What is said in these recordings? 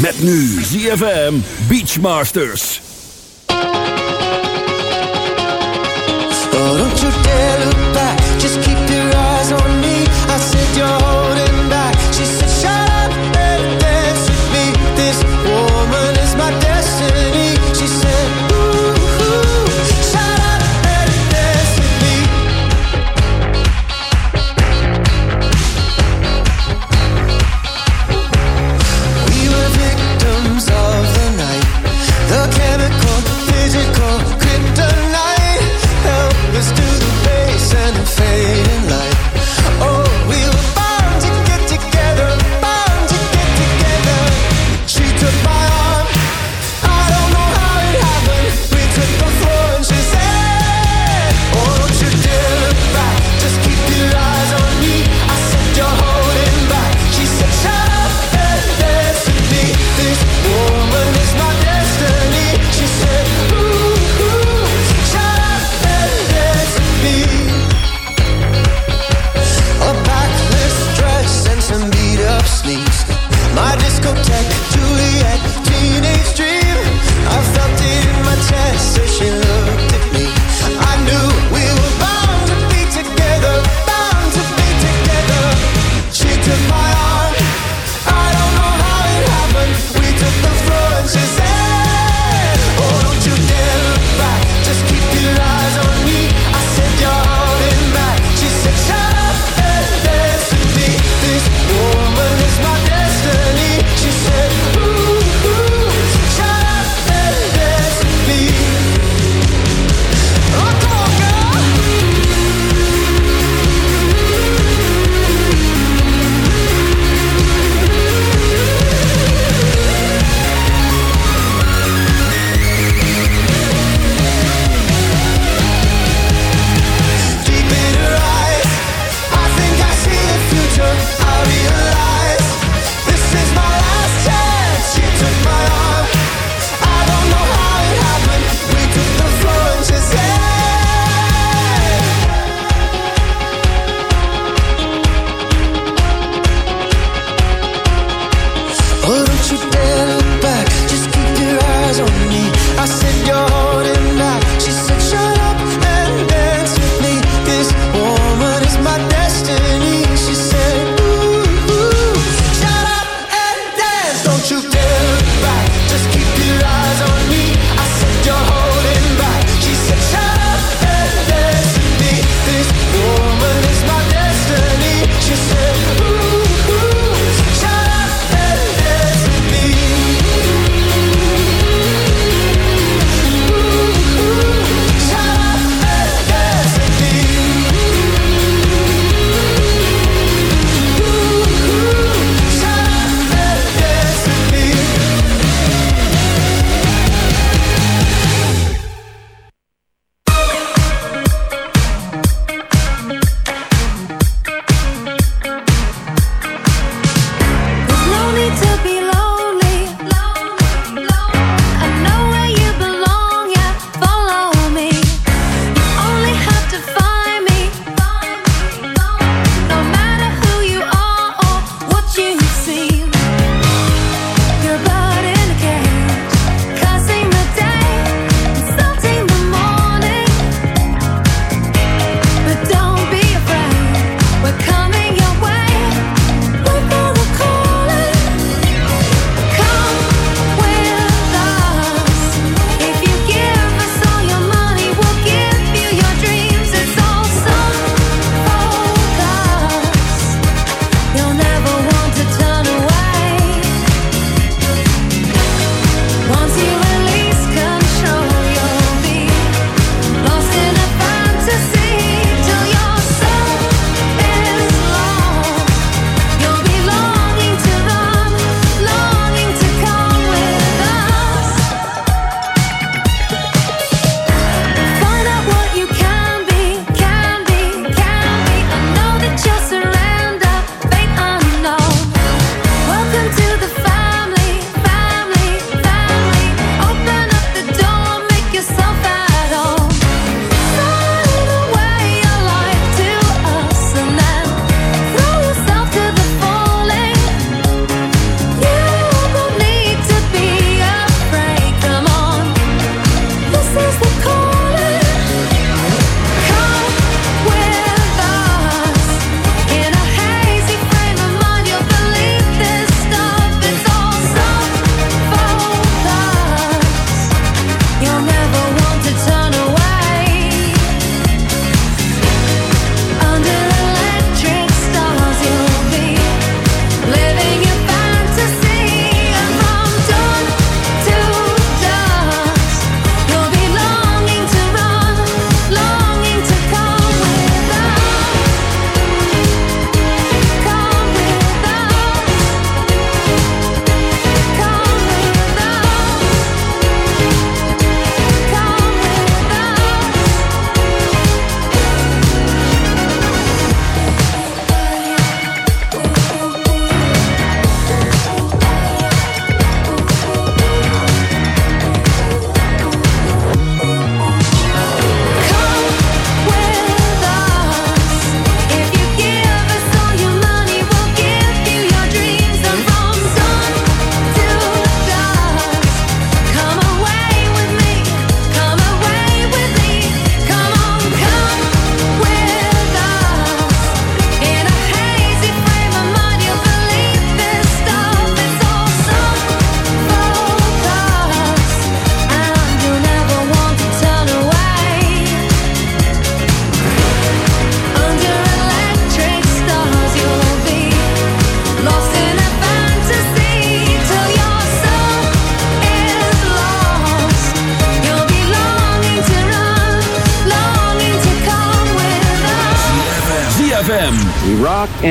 Met nu ZFM Beachmasters.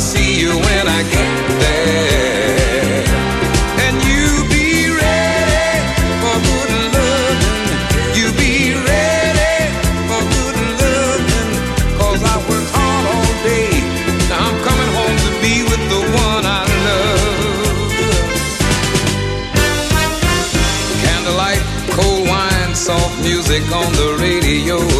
I'll see you when I get there. And you be ready for good loving. You be ready for good loving. Cause I worked hard all day. Now I'm coming home to be with the one I love. Candlelight, cold wine, soft music on the radio.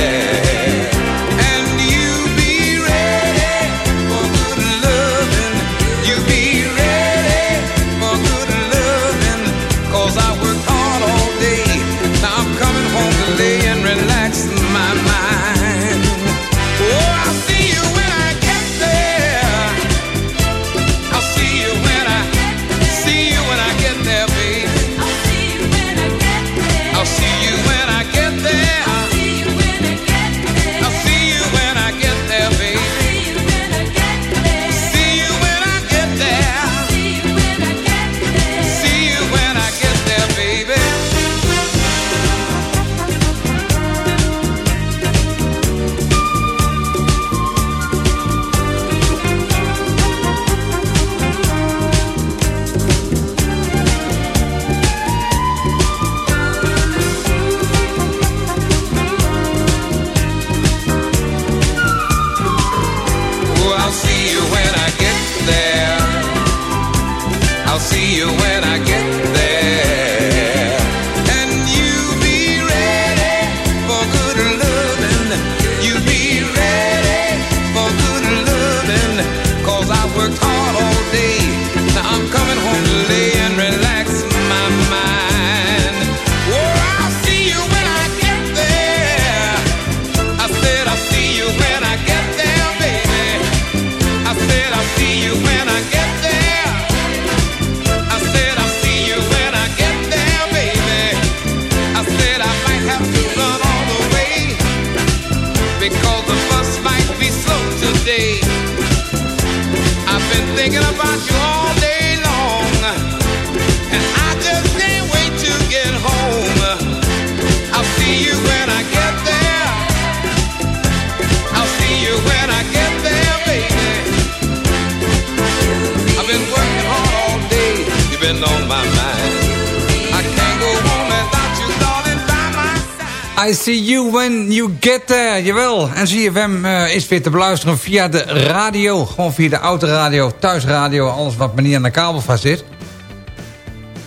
weer te beluisteren via de radio. Gewoon via de autoradio, thuisradio, alles wat men niet aan de kabel vast zit.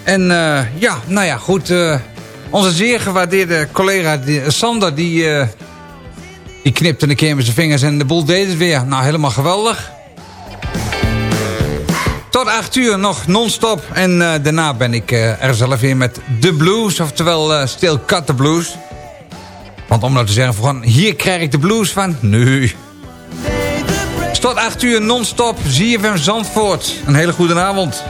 En eh, ja, nou ja, goed. Eh, onze zeer gewaardeerde collega Sander, die, eh, die knipte een keer met zijn vingers en de boel deed het weer. Nou, helemaal geweldig. Tot acht uur nog non-stop. En daarna ben ik er zelf weer met de blues, oftewel Still Cut the Blues. Want om nou te zeggen, van hier krijg ik de blues van, nu. Nee. Tot 8 uur non-stop van Zandvoort. Een hele goede avond.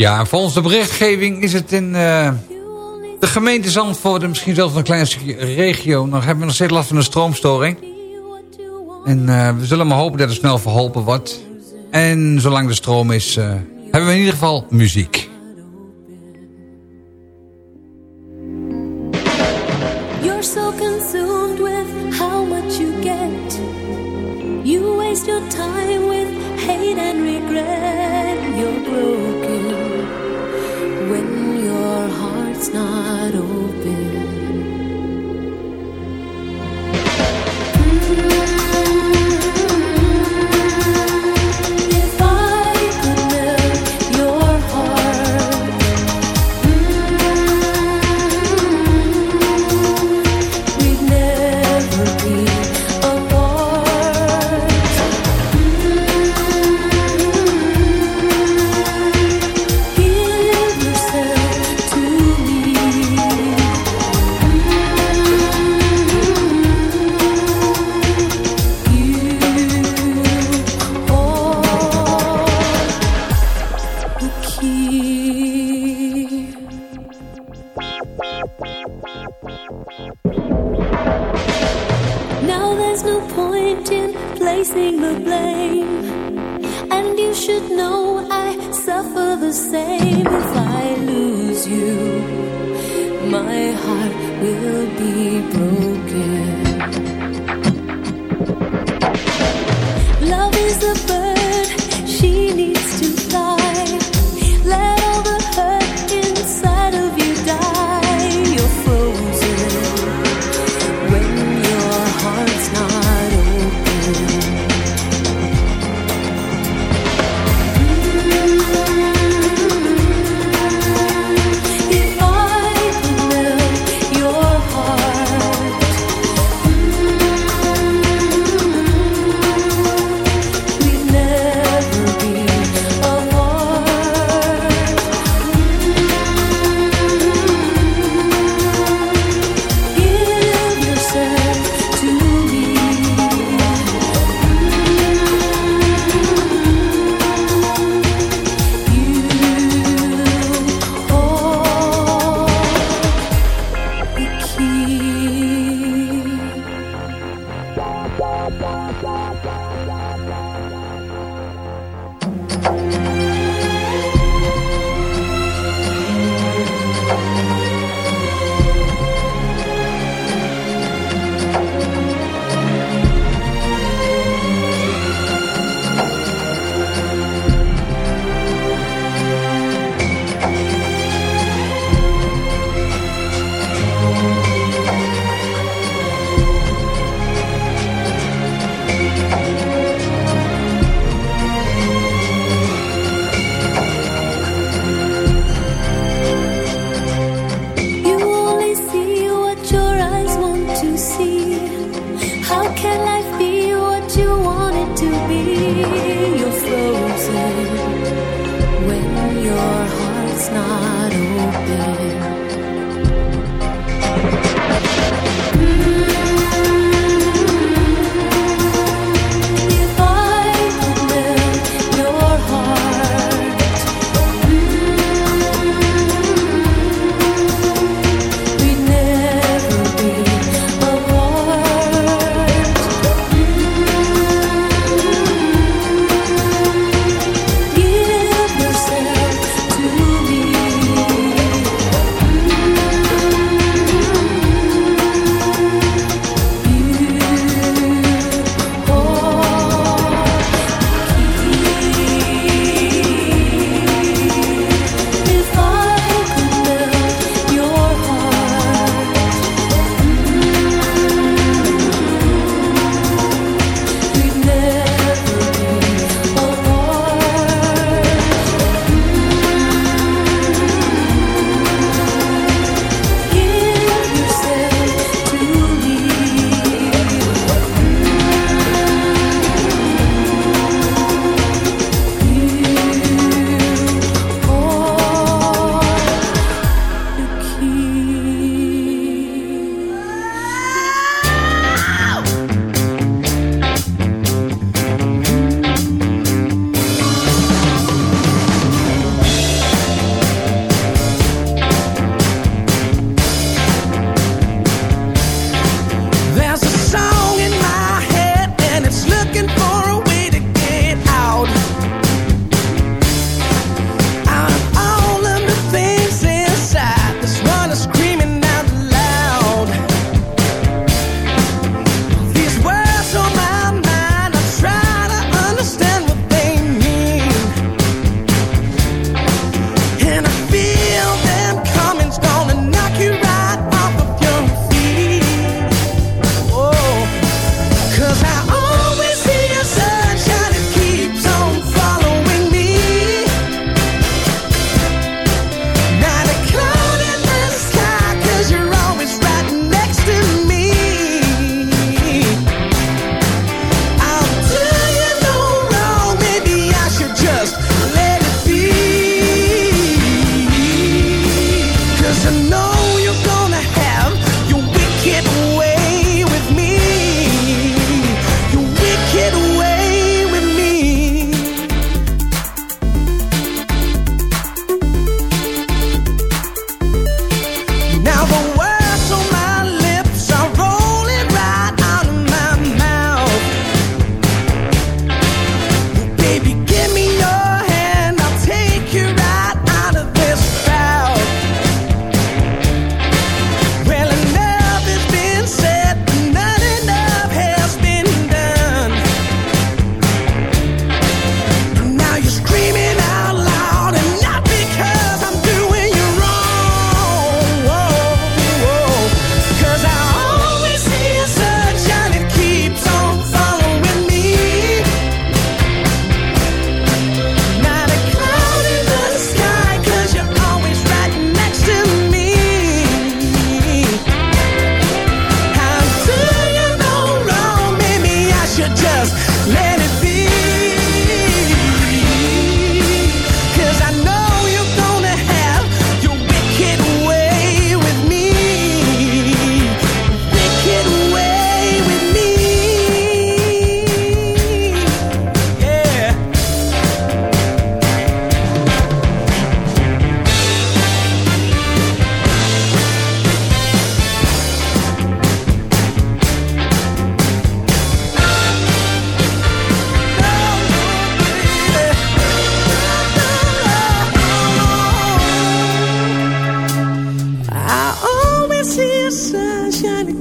Ja, volgens de berichtgeving is het in eh, de gemeente Zandvoort... en misschien zelfs een klein stukje regio... nog hebben we nog steeds last van een stroomstoring. En eh, we zullen maar hopen dat er snel verholpen wordt. En zolang de stroom is, eh, hebben we in ieder geval muziek. You're so consumed with how much you get. You waste your time with hate and regret. You're broken. it's not open.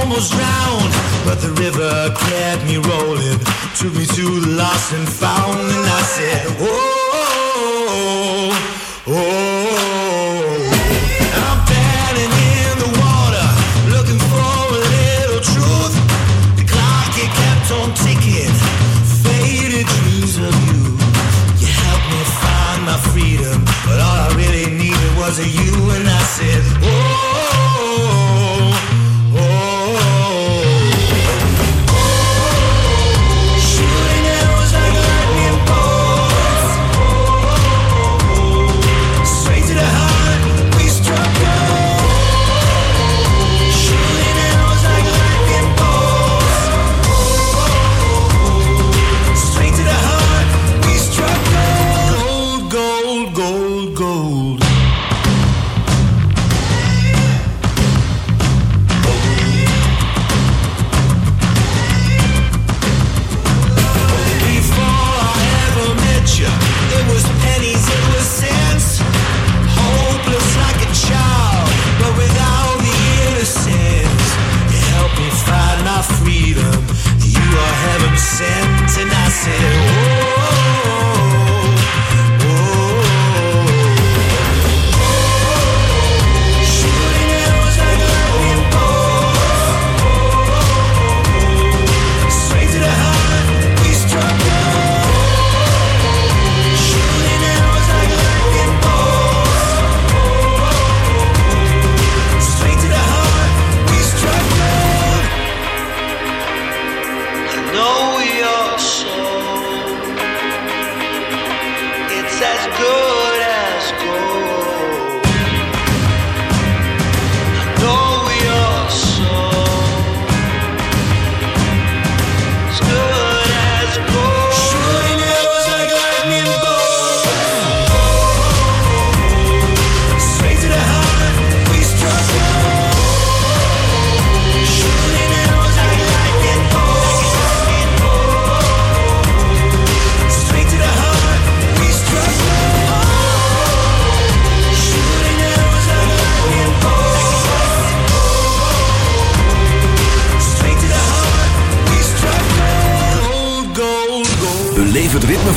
Almost drowned. But the river kept me rolling, took me to the lost and found, and I said, Oh, oh, oh. I'm paddling in the water, looking for a little truth. The clock it kept on ticking, faded dreams of you. You helped me find my freedom, but all I really needed was a you, and I said, Oh,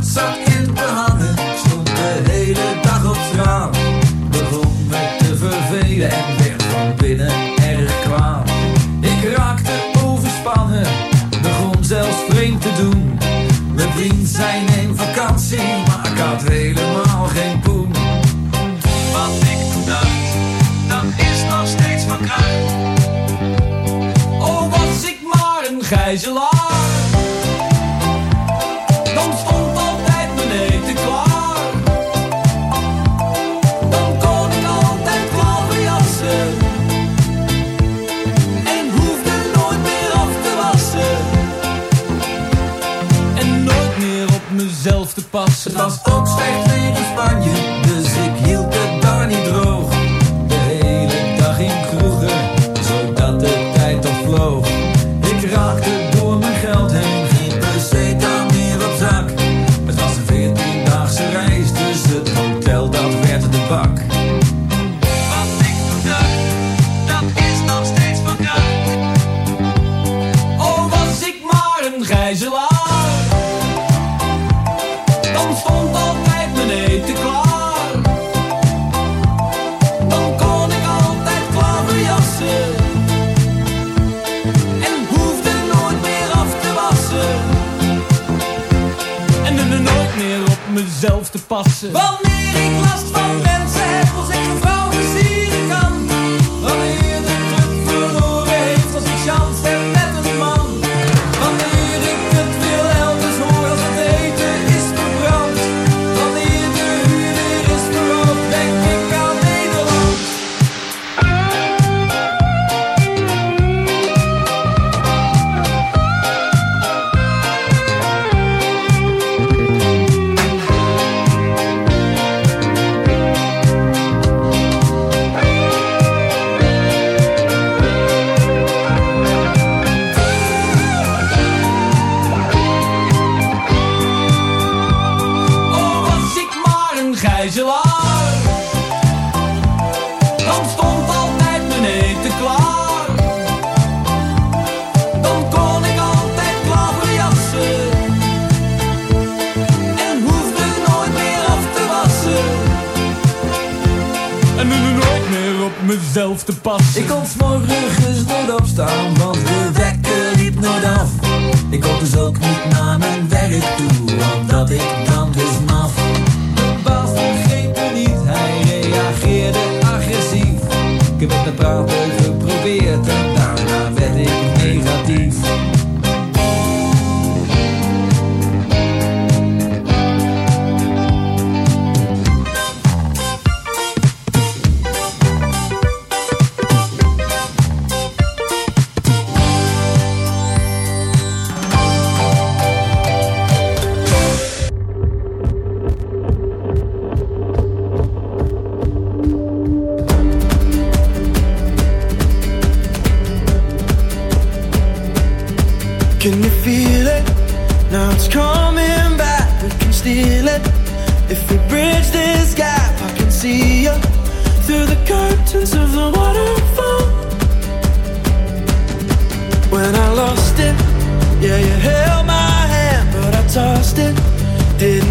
De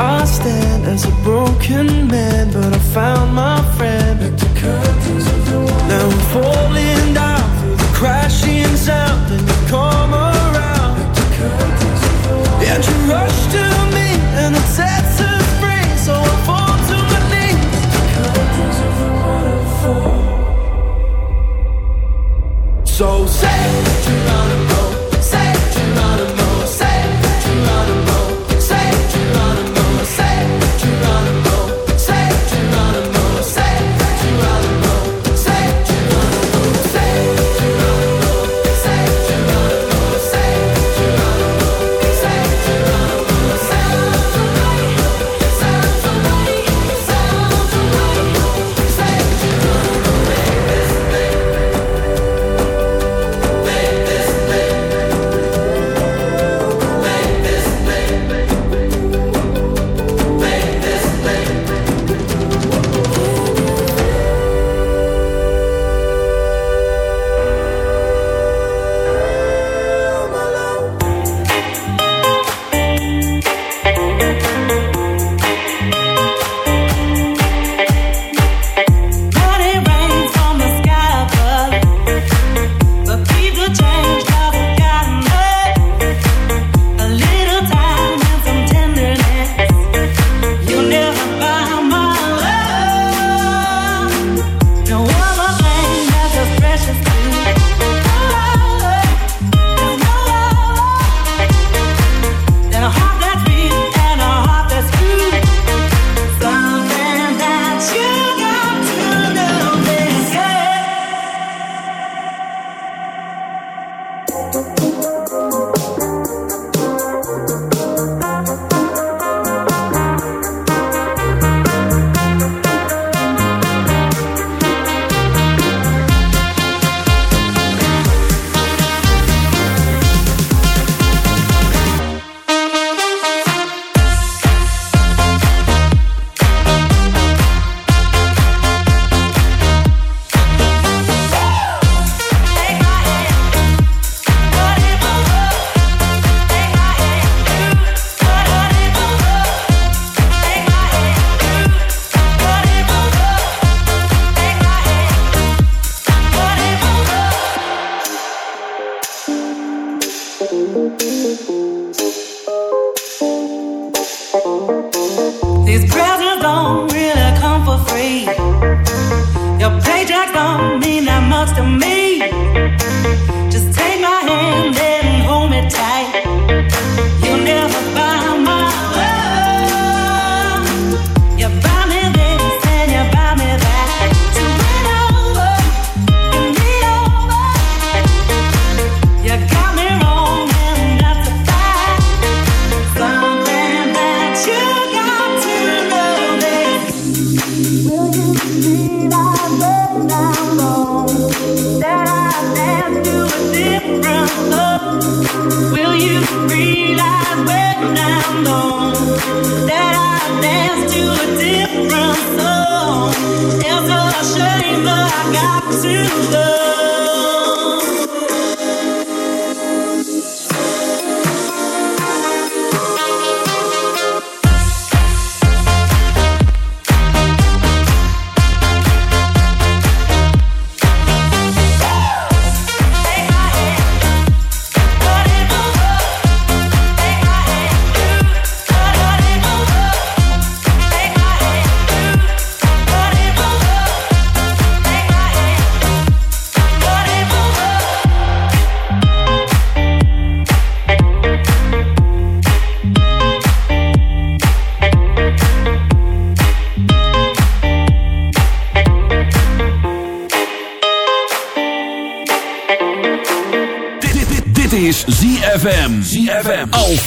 I stand as a broken man, but I found my friend. Like the curtains of the wall. Now I'm falling down through the crashing sound, and you come around. Like the curtains of the wall. And you rush to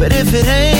But if it ain't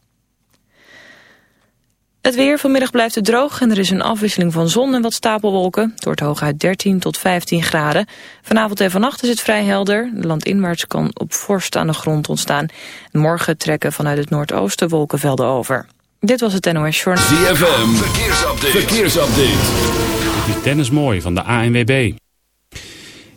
Het weer vanmiddag blijft het droog en er is een afwisseling van zon en wat stapelwolken. Het wordt hooguit 13 tot 15 graden. Vanavond en vannacht is het vrij helder. Landinwaarts kan op vorst aan de grond ontstaan. Morgen trekken vanuit het noordoosten wolkenvelden over. Dit was het NOS Journal. ZFM, verkeersupdate. verkeersupdate. Dit is Dennis Mooi van de ANWB.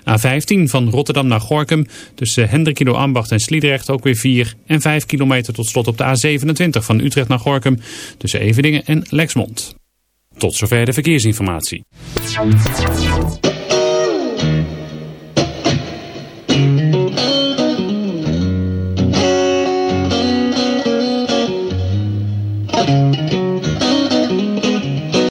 A15 van Rotterdam naar Gorkum tussen Hendrikido Ambacht en Sliedrecht ook weer 4. En 5 kilometer tot slot op de A27 van Utrecht naar Gorkum tussen Eveningen en Lexmond. Tot zover de verkeersinformatie.